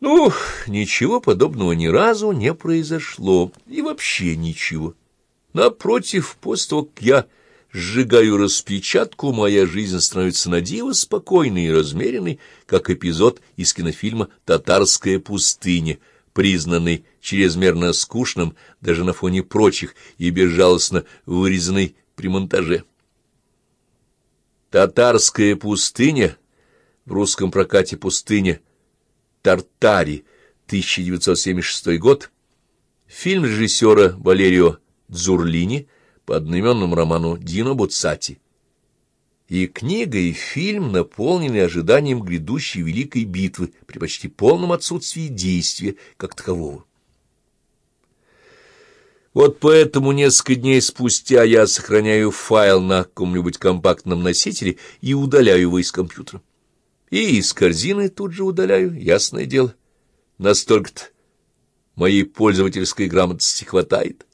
Ну, ничего подобного ни разу не произошло, и вообще ничего. Напротив, после того, как я сжигаю распечатку, моя жизнь становится на диво спокойной и размеренной, как эпизод из кинофильма «Татарская пустыня», признанный чрезмерно скучным даже на фоне прочих и безжалостно вырезанный при монтаже. «Татарская пустыня» в русском прокате «Пустыня» Тартари, 1976 год, фильм режиссера Валерио Дзурлини по одноименному роману Дино Буцати. И книга, и фильм наполнены ожиданием грядущей великой битвы при почти полном отсутствии действия как такового. Вот поэтому несколько дней спустя я сохраняю файл на каком-нибудь компактном носителе и удаляю его из компьютера. И из корзины тут же удаляю, ясное дело. Настолько-то моей пользовательской грамотности хватает.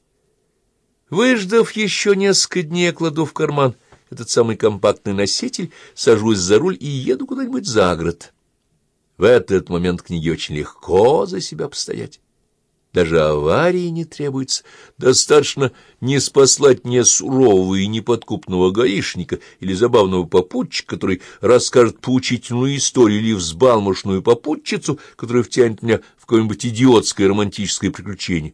Выждав еще несколько дней, кладу в карман этот самый компактный носитель, сажусь за руль и еду куда-нибудь за город. В этот момент книге очень легко за себя постоять. Даже аварии не требуется. Достаточно не спаслать мне сурового и неподкупного гаишника или забавного попутчика, который расскажет поучительную историю, или взбалмошную попутчицу, которая втянет меня в какое-нибудь идиотское романтическое приключение.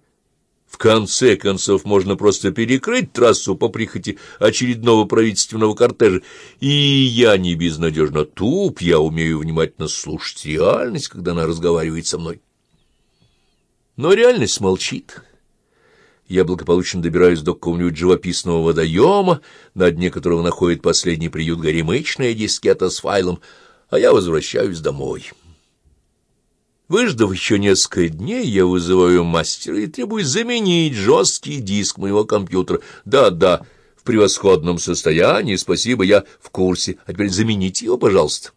В конце концов, можно просто перекрыть трассу по прихоти очередного правительственного кортежа. И я не безнадежно туп, я умею внимательно слушать реальность, когда она разговаривает со мной. Но реальность молчит. Я благополучно добираюсь до какого-нибудь живописного водоема, на дне которого находит последний приют горемычная дискета с файлом, а я возвращаюсь домой. Выждав еще несколько дней, я вызываю мастера и требую заменить жесткий диск моего компьютера. Да-да, в превосходном состоянии, спасибо, я в курсе. А теперь замените его, пожалуйста.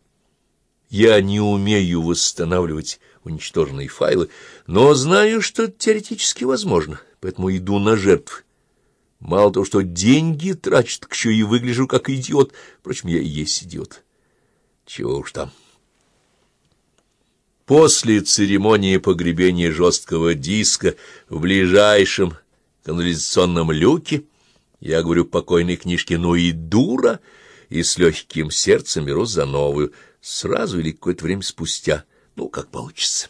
Я не умею восстанавливать уничтоженные файлы, но знаю, что теоретически возможно, поэтому иду на жертвы. Мало того, что деньги трачу, так еще и выгляжу как идиот. Впрочем, я и есть идиот. Чего уж там. После церемонии погребения жесткого диска в ближайшем канализационном люке я говорю покойной книжке «Ну и дура!» и с легким сердцем беру за новую, сразу или какое-то время спустя — ну, как получится.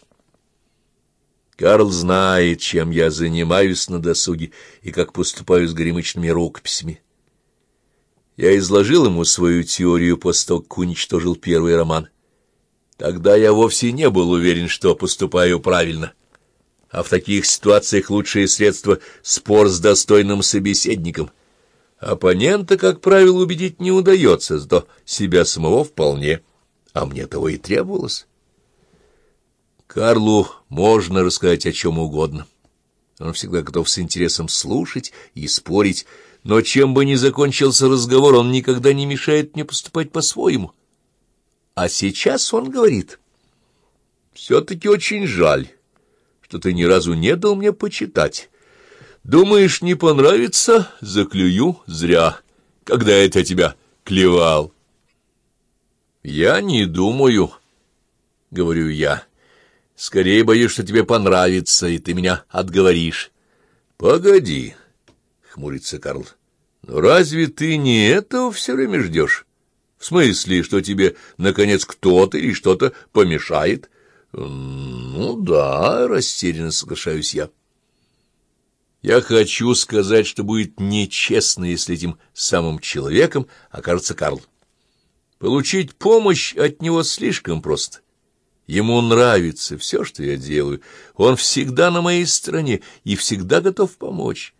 Карл знает, чем я занимаюсь на досуге и как поступаю с горемычными рукописями. Я изложил ему свою теорию после того, как уничтожил первый роман. Тогда я вовсе не был уверен, что поступаю правильно. А в таких ситуациях лучшее средство — спор с достойным собеседником. Оппонента, как правило, убедить не удается, зато себя самого вполне, а мне того и требовалось. Карлу можно рассказать о чем угодно. Он всегда готов с интересом слушать и спорить, но чем бы ни закончился разговор, он никогда не мешает мне поступать по-своему. А сейчас он говорит, «Все-таки очень жаль, что ты ни разу не дал мне почитать. Думаешь, не понравится? Заклюю зря, когда это тебя клевал». «Я не думаю», — говорю я. Скорее боюсь, что тебе понравится, и ты меня отговоришь. — Погоди, — хмурится Карл. — Но разве ты не этого все время ждешь? В смысле, что тебе, наконец, кто-то или что-то помешает? — Ну да, — растерянно соглашаюсь я. Я хочу сказать, что будет нечестно, если этим самым человеком окажется Карл. Получить помощь от него слишком просто. Ему нравится все, что я делаю. Он всегда на моей стороне и всегда готов помочь.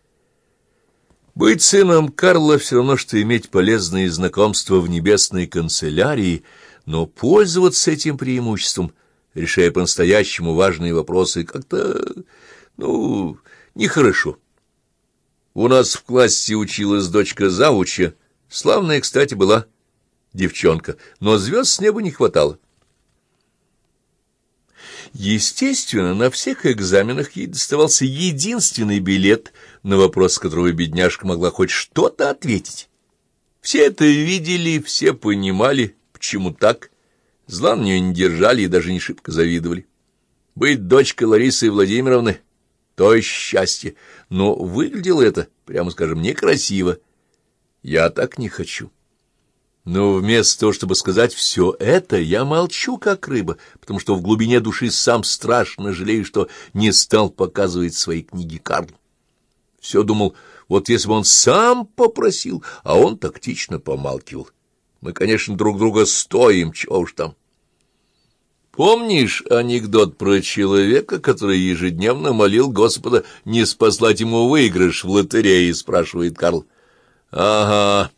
Быть сыном Карла все равно, что иметь полезные знакомства в небесной канцелярии, но пользоваться этим преимуществом, решая по-настоящему важные вопросы, как-то, ну, нехорошо. У нас в классе училась дочка Завуча, славная, кстати, была девчонка, но звезд с неба не хватало. Естественно, на всех экзаменах ей доставался единственный билет, на вопрос которого бедняжка могла хоть что-то ответить. Все это видели, все понимали, почему так. Зла на нее не держали и даже не шибко завидовали. Быть дочкой Ларисы Владимировны — то счастье, но выглядело это, прямо скажем, некрасиво. Я так не хочу. Но вместо того, чтобы сказать все это, я молчу, как рыба, потому что в глубине души сам страшно жалею, что не стал показывать свои книги Карлу. Все думал, вот если бы он сам попросил, а он тактично помалкивал. Мы, конечно, друг друга стоим, чего уж там. Помнишь анекдот про человека, который ежедневно молил Господа не спаслать ему выигрыш в лотерее, спрашивает Карл. Ага.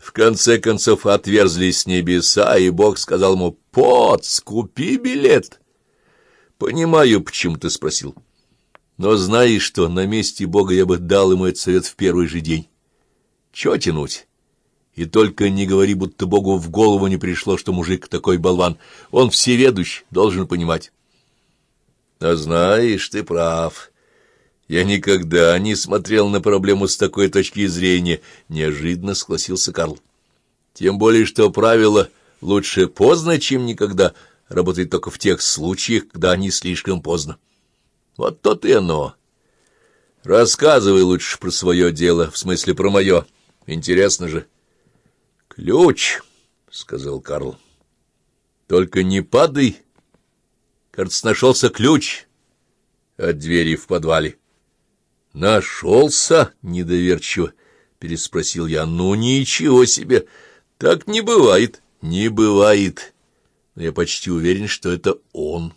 В конце концов отверзлись небеса, и Бог сказал ему, «Пот, скупи билет». «Понимаю, почему ты спросил. Но знаешь что, на месте Бога я бы дал ему этот совет в первый же день. Чего тянуть?» И только не говори, будто Богу в голову не пришло, что мужик такой болван. Он всеведущ, должен понимать. А знаешь, ты прав. Я никогда не смотрел на проблему с такой точки зрения, — неожиданно согласился Карл. Тем более, что правило «лучше поздно, чем никогда» работает только в тех случаях, когда не слишком поздно. Вот то и оно. Рассказывай лучше про свое дело, в смысле про мое. Интересно же. Ключ, — сказал Карл. Только не падай. Кажется, нашелся ключ от двери в подвале. «Нашелся?» — недоверчиво переспросил я. «Ну, ничего себе! Так не бывает!» «Не бывает!» Но я почти уверен, что это он.